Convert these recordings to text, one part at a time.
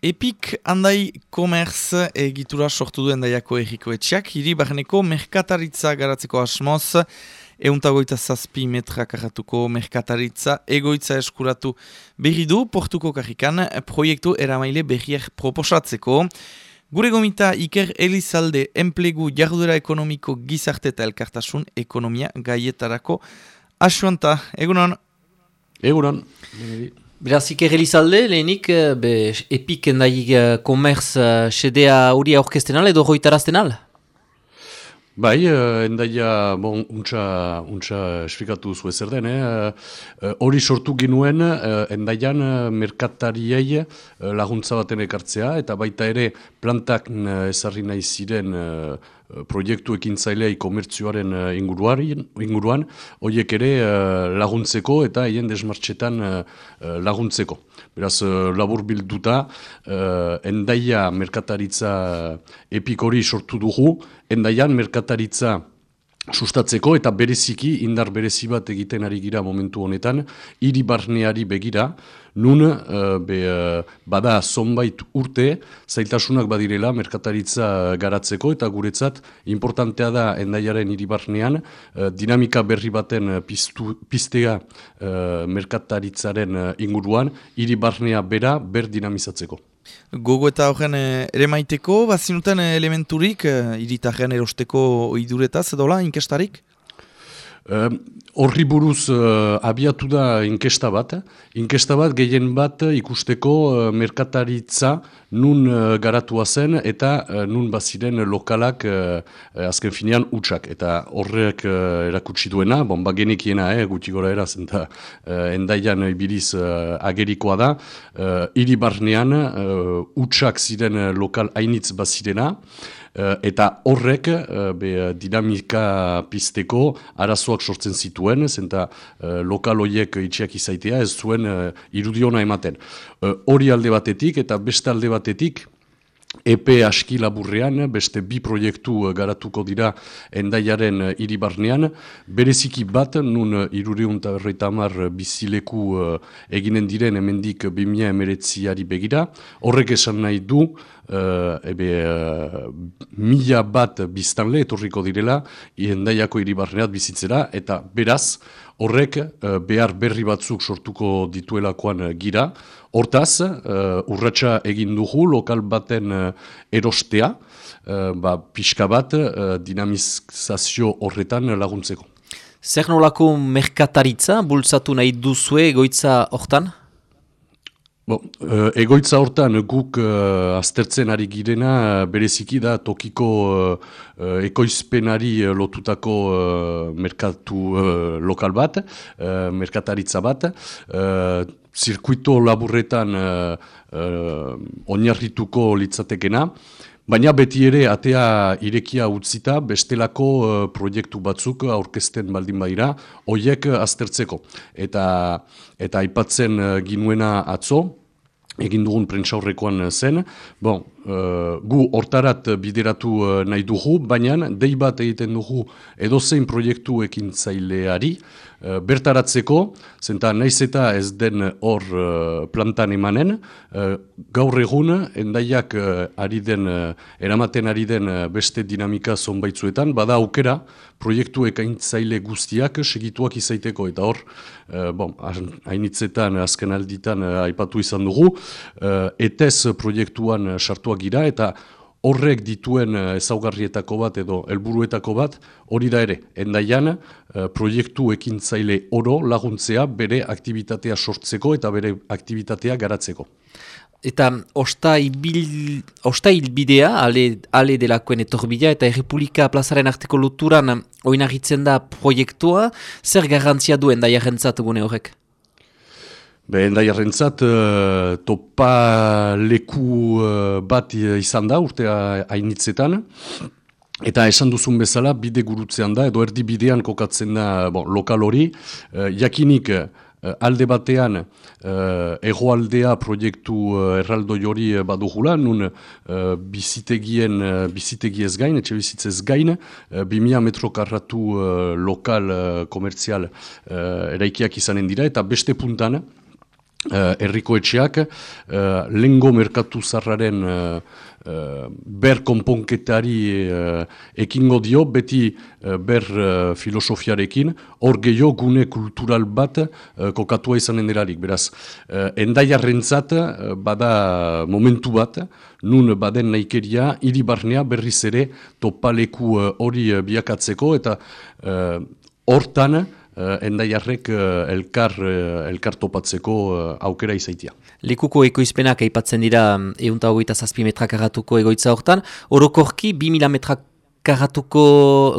Epik handai komerz egitura sortu duen daiako erriko etxeak, hiri barneko merkataritza garatzeko asmoz, euntagoita zazpi metra karratuko merkataritza egoitza eskuratu berri du, portuko karrikan proiektu eramaile berriak proposatzeko. Gure gomita Iker Elizalde enplegu jardura ekonomiko gizarte eta elkartasun ekonomia gaietarako asuanta. Egunon? Egunon. Beraz, Iker Elizalde, lehenik, eh, be, epik endai uh, komerz sedea hori aurkesten edo hoitarazten al? Bai, endaia, bon, untxa, untxa esplikatu zu ezer den, hori sortu ginuen, endaian merkatariei laguntza baten ekartzea, eta baita ere plantak ezarri nahi ziren Eh, proiektu ekintzailei komertzioaren uh, inguruan, horiek ere uh, laguntzeko eta hien desmartxetan laguntzeko. Beraz, labur bilduta, endaia merkataritza epikori sortu dugu, endaian merkataritza sustatzeko eta bereziki indar berezi bat egiten ari gira momentu honetan, hiri barneari begira, nun uh, be, uh, bada zonbait urte zailtasunak badirela merkataritza garatzeko eta guretzat importantea da endaiaren hiri barnean uh, dinamika berri baten piztu, piztea merkataritzaren inguruan, hiri barnea bera ber dinamizatzeko. Gogo eta horren eh, ere maiteko, bazinuten eh, elementurik, eh, iritarren erosteko oiduretaz edo la, inkestarik? Horri buruz abiatu da inkesta bat. Inkesta bat gehien bat ikusteko merkataritza nun uh, garatua zen eta uh, nun baziren lokalak uh, azken finean utxak. Eta horrek erakutsi duena, bon, bagenikiena, eh, gutxi gora eraz, eta endaian ibiliz agerikoa da, uh, iri barnean utxak ziren lokal hainitz bazirena, eta horrek be, dinamika pizteko arazoak sortzen zituen, zenta uh, lokal horiek itxiak izaitea ez zuen uh, irudiona ematen. Hori alde batetik eta beste alde batetik, Epe aski laburrean, beste bi proiektu eh, garatuko dira endaiaren eh, iribarnean, bereziki bat, nun eh, irureun eta berreitamar bizileku eginen diren emendik bimia emeretziari begira, horrek esan nahi du, uh, ebe, mila bat biztanle etorriko direla, endaiako iribarneat bizitzera, eta beraz, horrek uh, behar berri batzuk sortuko dituelakoan uh, gira. Hortaz, uh, urratsa egin dugu lokal baten erostea, uh, ba, pixka bat uh, dinamizazio horretan laguntzeko. Zer nolako merkataritza bultzatu nahi duzue egoitza hortan? Bo, uh, egoitza hortan guk uh, aztertzen ari girena uh, bereziki da tokiko uh, ekoizpenari lotutako uh, merkatu lokal bat, uh, merkataritza bat, uh, zirkuito laburretan uh, uh, oinarrituko litzatekena, baina beti ere atea irekia utzita bestelako uh, proiektu batzuk aurkezten baldin badira, hoiek aztertzeko. Eta, eta aipatzen uh, ginuena atzo, egin dugun prentsaurrekoan zen. Bon, uh, gu hortarat bideratu uh, nahi dugu, baina dei bat egiten dugu edozein proiektu ekin zaileari, uh, bertaratzeko, zenta naiz eta ez den hor plantan emanen, gaur egun, endaiak ari den, eramaten ari den beste dinamika zonbaitzuetan, bada aukera proiektu ekaintzaile guztiak segituak izaiteko, eta hor, bon, hainitzetan, azken alditan, aipatu izan dugu, etez proiektuan sartu gira eta horrek dituen eh, ezaugarrietako bat edo helburuetako bat hori da ere, endaian uh, proiektu ekintzaile oro laguntzea bere aktivitatea sortzeko eta bere aktivitatea garatzeko. Eta osta, ibil, osta hilbidea, ale, ale delakoen etorbidea eta Errepublika plazaren arteko luturan oinagitzen da proiektua, zer garantzia duen da jarrentzat horrek? Behen da jarrentzat, uh, topa leku uh, bat izan da urtea hainitzetan. Eta esan duzun bezala, bide gurutzean da, edo erdi bidean kokatzen da bon, lokal hori. Uh, jakinik alde batean uh, egoaldea proiektu uh, erraldo jori badugula, nun uh, bizitegien, uh, bizitegiez gain, etxe bizitzez gain, uh, bimia metro karratu uh, lokal uh, komertzial uh, eraikiak izanen dira, eta beste puntan, uh, erriko etxeak, uh, lengo merkatu zarraren uh, ber konponketari uh, ekingo dio, beti ber filosofiarekin, hor gehiago gune kultural bat uh, kokatua izanen derarik. Beraz, uh, endaiarrentzat bada momentu bat, nun baden naikeria, hiri barnea berriz ere topaleku hori biakatzeko, eta hortan, endaiarrek uh, elkar, uh, elkar topatzeko uh, aukera izaitia. Lekuko ekoizpenak aipatzen dira eunta hogeita zazpi metrak agatuko egoitza hortan, orokorki 2000 metrak karatuko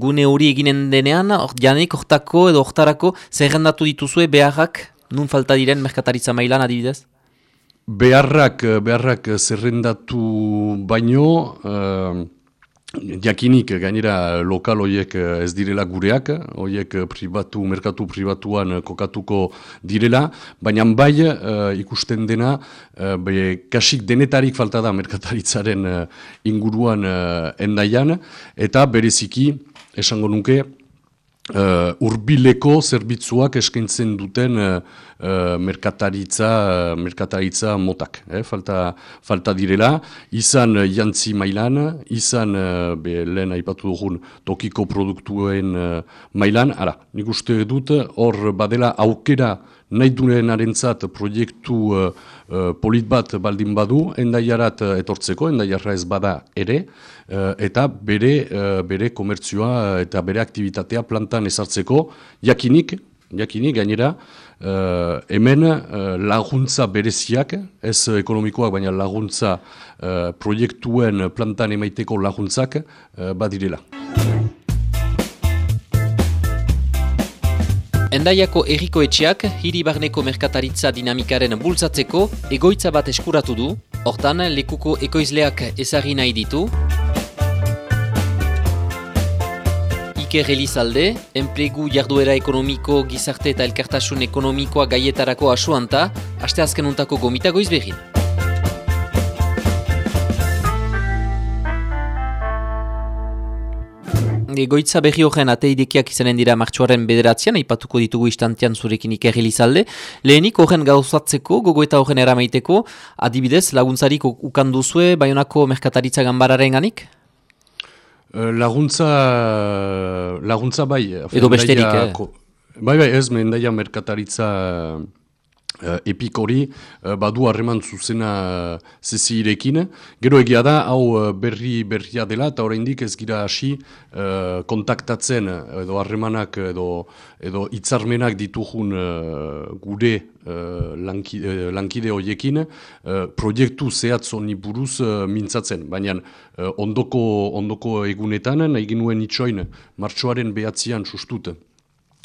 gune hori eginen denean, or, janik hortako edo hortarako zerrendatu dituzue beharrak, nun falta diren merkataritza mailan adibidez? Beharrak, beharrak zerrendatu baino, Jakinik gainera lokal horiek eh, ez direla gureak, horiek eh, pribatu, merkatu pribatuan eh, kokatuko direla, baina bai ikusten dena, uh, kasik denetarik falta da merkataritzaren inguruan uh, endaian, eta bereziki, esango nuke, uh, urbileko zerbitzuak eskaintzen duten uh, merkataritza, uh, merkataritza motak. Eh? Falta, falta direla, izan jantzi mailan, izan uh, be, lehen aipatu dugun tokiko produktuen uh, mailan. Ara, nik uste dut hor badela aukera nahi duen arentzat proiektu uh, polit bat baldin badu, endaiarat uh, etortzeko, endaiarra ez bada ere, uh, eta bere, uh, bere komertzioa eta bere aktivitatea plantan ezartzeko, jakinik, jakinik gainera, uh, hemen uh, laguntza bereziak, ez ekonomikoak, baina laguntza uh, proiektuen plantan emaiteko laguntzak uh, badirela. Endaiako erriko etxeak hiri barneko merkataritza dinamikaren bultzatzeko egoitza bat eskuratu du, hortan lekuko ekoizleak ezagri nahi ditu. Iker Elizalde, enplegu jarduera ekonomiko, gizarte eta elkartasun ekonomikoa gaietarako asuanta, aste azkenuntako gomita goiz Goitza berri horren ateidekiak izanen dira martxuaren bederatzean, aipatuko ditugu istantean zurekin ikerrilizalde. Lehenik horren gauzatzeko, gogo eta horren eramaiteko, adibidez, laguntzarik ukanduzue, baionako merkataritza gambararen ganik? Eh, laguntza, laguntza bai. Edo besterik, eh? Bai, bai, ez, mendaia merkataritza Uh, epik hori, uh, badu harreman zuzena uh, zezirekin. Gero egia da, hau berri berria dela, eta oraindik ez gira hasi uh, kontaktatzen edo harremanak edo, edo itzarmenak ditugun gure uh, lankide, uh, proiektu zehatz honi buruz mintzatzen. Baina ondoko, ondoko egunetan, nahi genuen itxoin, martxoaren behatzean sustut,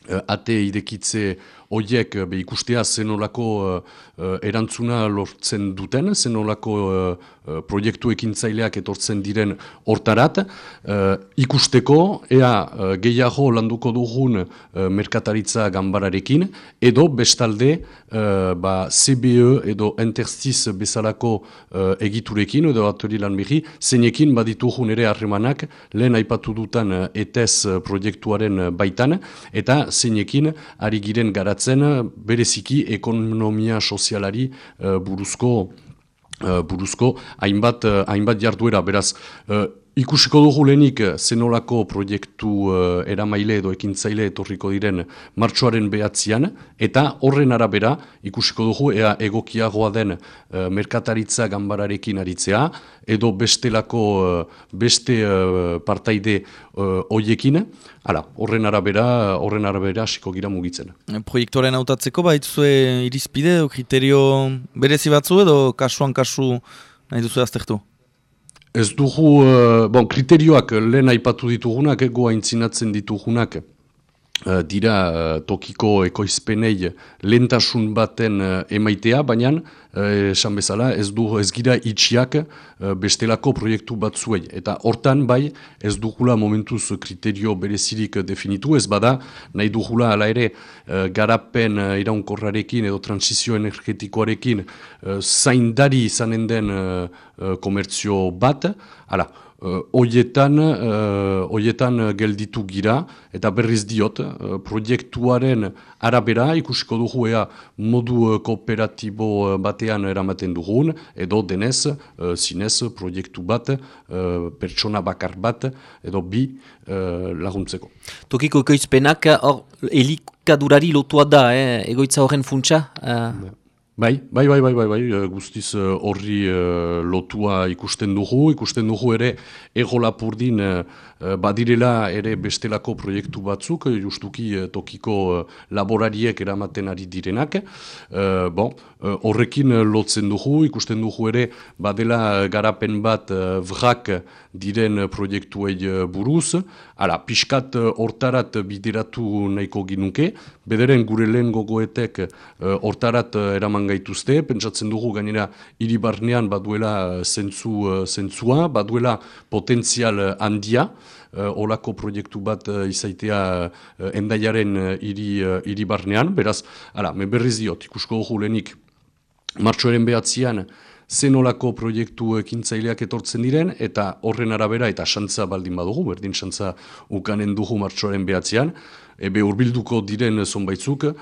ate idekitze Oiek be ikustea zenolako uh, erantzuna lortzen duten, zenolako uh, proiektu ekintzaileak etortzen diren hortarat, ikusteko ea uh, gehiago landuko dugun uh, merkataritza gambararekin, edo bestalde uh, ba, CBE edo Interstiz bezalako uh, egiturekin, edo atori lan behi, zeinekin baditugun ere harremanak lehen aipatu dutan uh, ETES proiektuaren baitan, eta zeinekin ari giren garat zen bereziki ekonomia sozialari uh, buruzko uh, buruzko hainbat hainbat jarduera. Beraz Ikusiko dugu lehenik zenolako proiektu uh, eramaile edo ekintzaile etorriko diren martxoaren behatzean, eta horren arabera ikusiko dugu ea egokiagoa den uh, merkataritza gambararekin aritzea, edo bestelako uh, beste uh, partaide uh, oiekin, Hala, horren arabera, horren arabera hasiko gira mugitzen. Proiektoren hautatzeko baitzue irizpide edo kriterio berezi batzu edo kasuan kasu nahi duzu aztertu? Ez dugu, uh, bon, kriterioak lehen aipatu ditugunak, ego aintzinatzen ditugunak, dira uh, tokiko ekoizpenei lentasun baten uh, emaitea, baina esan bezala ez du ez gira itxiak bestelako proiektu batzuei. Eta hortan bai ez dugula momentuz kriterio berezirik definitu, ez bada nahi dugula ala ere garapen iraunkorrarekin edo transizio energetikoarekin zaindari izanen den komertzio bat, Hala, Uh, oietan, uh, oietan gelditu gira, eta berriz diot, uh, proiektuaren arabera, ikusiko dugu ea modu kooperatibo batean eramaten dugun, edo denez, uh, zinez, proiektu bat, uh, pertsona bakar bat, edo bi uh, laguntzeko. Tokiko ekoizpenak, hor, elikadurari lotua da, eh? egoitza horren funtsa? Uh... Bai, bai, bai, bai, bai, bai, guztiz horri uh, lotua ikusten dugu, ikusten dugu ere ego lapurdin uh, badirela ere bestelako proiektu batzuk, justuki uh, tokiko laborariek eramaten ari direnak. Bon, horrekin lotzen dugu, ikusten dugu ere badela garapen bat vrak diren proiektuei buruz. Hala, pixkat hortarat bideratu nahiko ginuke, bederen gure lehen gogoetek hortarat uh, eraman gaituzte, pentsatzen dugu gainera hiri barnean baduela eh, zentzu, zentzua, baduela potentzial eh, handia, olako proiektu bat izaitea endaiaren hiri uh, barnean, beraz, ala, me berriz diot, ikusko dugu lehenik, martxoaren behatzean, zen olako proiektu ekintzaileak etortzen diren, eta horren arabera, eta xantza baldin badugu, berdin xantza ukanen dugu martxoaren behatzean, ebe urbilduko diren zonbaitzuk uh,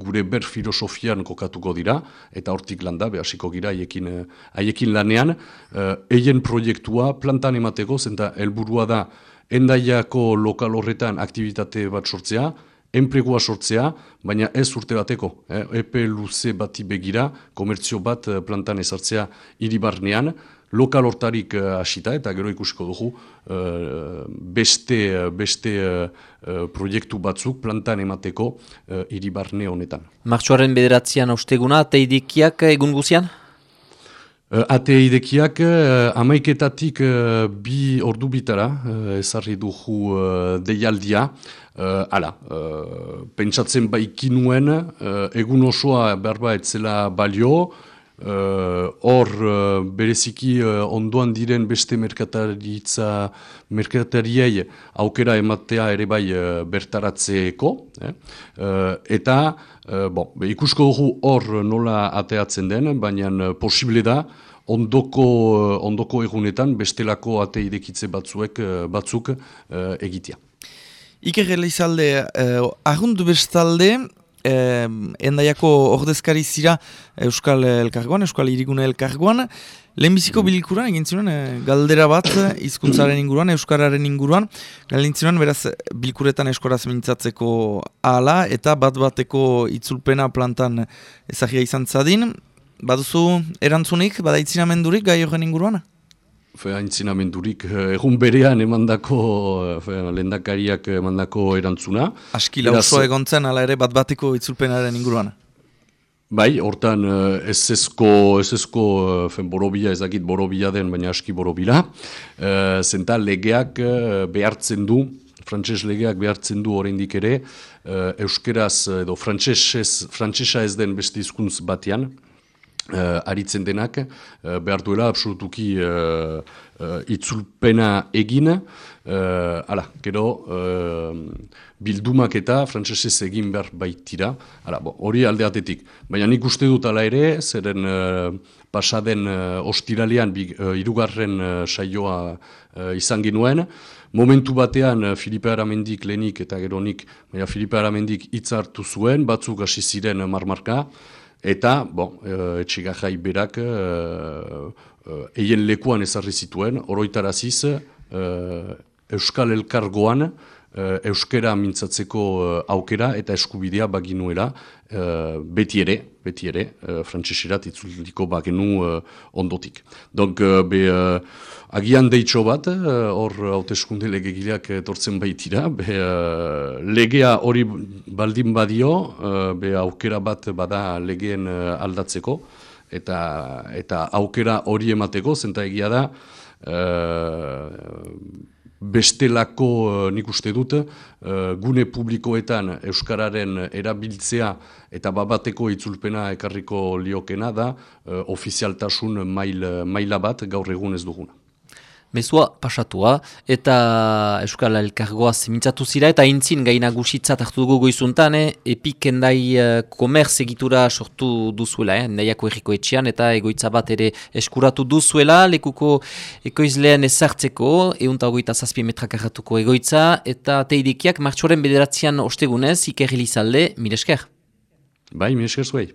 gure ber filosofian kokatuko dira, eta hortik landa, behasiko gira haiekin, haiekin lanean, uh, eien proiektua plantan emateko, zenta helburua da endaiako lokal horretan aktivitate bat sortzea, enpregua sortzea, baina ez urte bateko. Eh? Epe luze bati begira, komertzio bat plantan ezartzea iribarnean, lokal hortarik uh, hasita eta gero ikusiko dugu uh, beste, beste uh, proiektu batzuk plantan emateko uh, iribarne honetan. Martxoaren bederatzean austeguna, teidikiak egun guzian? Uh, ate idekiak uh, amaiketatik uh, bi ordu bitara uh, ezarri dugu uh, deialdia. Uh, ala, uh, pentsatzen baiki egun osoa berba etzela balio, Eh, hor uh, bereziki uh, ondoan diren beste merkataritza merkatariei aukera ematea ere bai uh, bertaratzeeko eh? eta bon, ikusko dugu hor nola ateatzen den baina posible da ondoko, ondoko egunetan bestelako ate idekitze batzuek batzuk egitea Iker Elizalde, uh, ahundu bestalde eh, endaiako ordezkari zira Euskal Elkargoan, Euskal Irigune Elkargoan. Lehenbiziko bilikuran egin zinen, eh, galdera bat hizkuntzaren inguruan, Euskararen inguruan. Galdin beraz, bilkuretan eskoraz mintzatzeko ala eta bat bateko itzulpena plantan ezagia izan zadin. Baduzu erantzunik, badaitzinamendurik gai horren inguruan? Haintzinamendurik eh, egun berean emandako eh, lendakariak emandako erantzuna. Aski lausoa egon zen, ala ere bat bateko itzulpenaren inguruan. Bai, hortan eh, ez ezko, ez ezko fen borobila, ez dakit borobila den, baina aski borobila. Zenta legeak behartzen du, frantses legeak behartzen du oraindik ere, euskeraz edo frantsesa ez den beste hizkuntz batean, uh, aritzen denak, uh, behar duela absolutuki uh, uh, itzulpena egin, uh, ala, gero uh, bildumak eta frantzesez egin behar baitira, ala, hori aldeatetik. Baina nik uste dut ala ere, zeren uh, pasaden uh, ostiralean bi, uh, irugarren uh, saioa uh, izan genuen, Momentu batean Filipe Aramendik lehenik eta gero nik, baina Filipe Aramendik hitz hartu zuen, batzuk hasi ziren marmarka, Eta, bon, uh, etxegajai berak, uh, uh, eien lekuan ezarri zituen, oroitaraziz, uh, Euskal Elkargoan, Euskera mintzatzeko uh, aukera eta eskubidea baginuela, uh, beti ere, beti ere, frantseserat itzuliko bagenu ondotik. Donk, be... Agian deitxo bat, eh, hor hauteskunde legegileak etortzen baitira, be, legea hori baldin badio, be aukera bat bada legeen aldatzeko, eta, eta aukera hori emateko, zenta egia da, uh, bestelako uh, nik uste dut, gune publikoetan Euskararen erabiltzea eta babateko itzulpena ekarriko liokena da, uh, ofizialtasun mail, maila bat gaur egun ez duguna. Mezua pasatua, eta Euskal Elkargoa zemintzatu zira, eta intzin gaina gusitzat hartu dugu goizuntan, eh? epik endai uh, komerz egitura sortu duzuela, eh? endaiako erriko etxean, eta egoitza bat ere eskuratu duzuela, lekuko ekoizlean ezartzeko, eunta ogoita zazpi metrak egoitza, eta teidekiak martxoren bederatzean ostegunez, ikerri lizalde, mire esker. Bai, mire esker zuei.